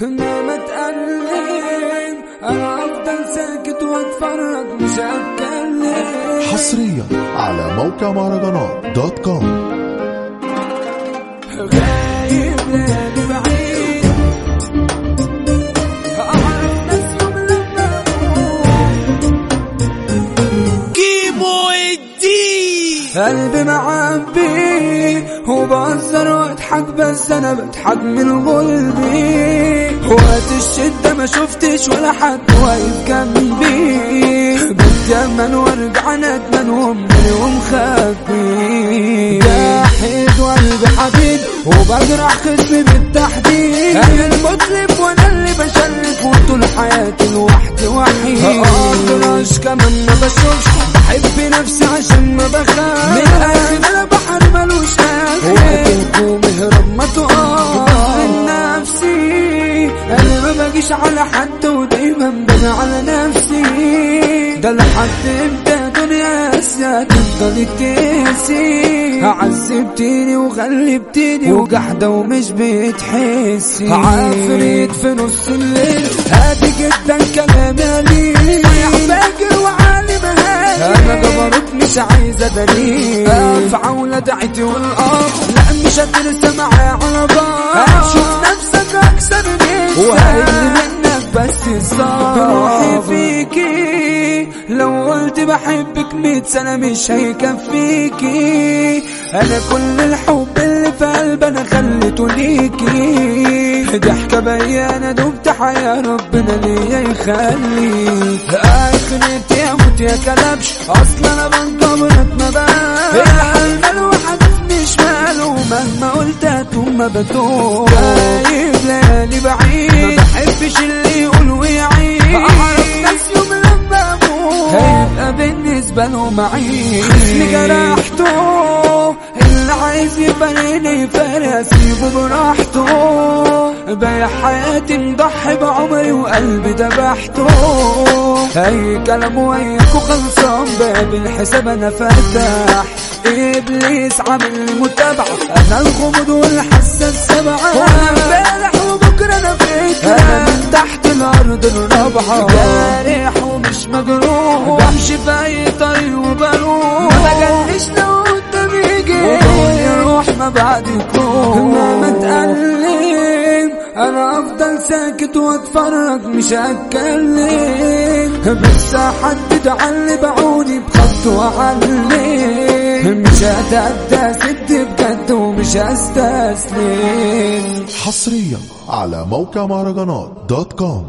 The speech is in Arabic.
ما تقلب أنا افضل ساكت وأتفرج مش هتكلم. حصريا على موقع مهرجانات دوت كوم. غايب ليالي بعيد. اعرف ناس يوم لما كيمو الدين قلبي معبي وبهزر وأضحك بس أنا بضحك من قلبي. وقت الشدة ما شفتش ولا حد واقف جنبي. بتجمل وارجع ندمان وامبلي ومخبي. جاحد وقلبي حبيب وبجرح خصمي بالتحديد. أنا المطلب وأنا اللي بشرف وطول حياتي لوحدي وحيد. أقدرش كمان ما بشوفش بحب نفسي عشان ما بخاف. من الآخر أنا بحر ملوش آخر. وقت اهرب ما تقف باجيش على حد ودايما بنا على نفسي. ده لحد إمتى دنيا اسيا تفضل تقسي عذبتيني وغلبتيني وجحدة ومش بتحسي. عفريت في نص الليل. هادي جدا كلام قليل فاجر وعالي مهادي أنا جبروت مش عايزة دليل افعى ولدعتي والاب لا مش هترسى معايا بس الصبر روحي فيكي لو قلت بحبك مية سنة مش هيكفيكي. أنا كل الحب اللي في قلبي أنا خليته ليكي. ضحكة بيانة دمت حياة ربنا ليا يخلي. اخرتي يا موت يا كلبش أصلا أنا بنكبرك ما بقى الحال الواحد مش ماله مهما قلت هتوم ما بتوم غايب ليالي بعيد. معيد خصمي جرحته اللي عايز يفرقني فارق اسيبه براحته بايع حياتي مضحي بعمري وقلبي ذبحته. اي كلام وياكو خلصان باب الحساب أنا فتح إبليس عامل متابعة. أنا الغموض والحاسة السبعة. مجروح بمشي في اي طريق وبروح ما بجلش لو قدامي روح ما بعدك روح ما تقلب أنا أفضل ساكت وأتفرج مش هتكلم. بس أحدد على اللي بعوني بخط وأعلم. مش هتأدى سد بجد ومش هستسلم. حصريا على موقع مهرجانات دوت كوم.